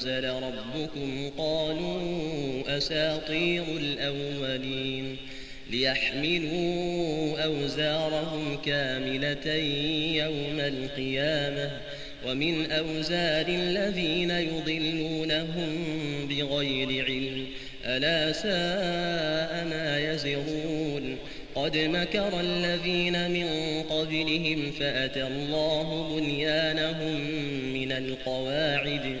أنزل ربكم قالوا أساطير الأولين ليحملوا أوزارهم كاملة يوم القيامة ومن أوزار الذين يضلونهم بغير علم ألا ساء ما يزرون قد مكر الذين من قبلهم فأتى الله بنيانهم من القواعد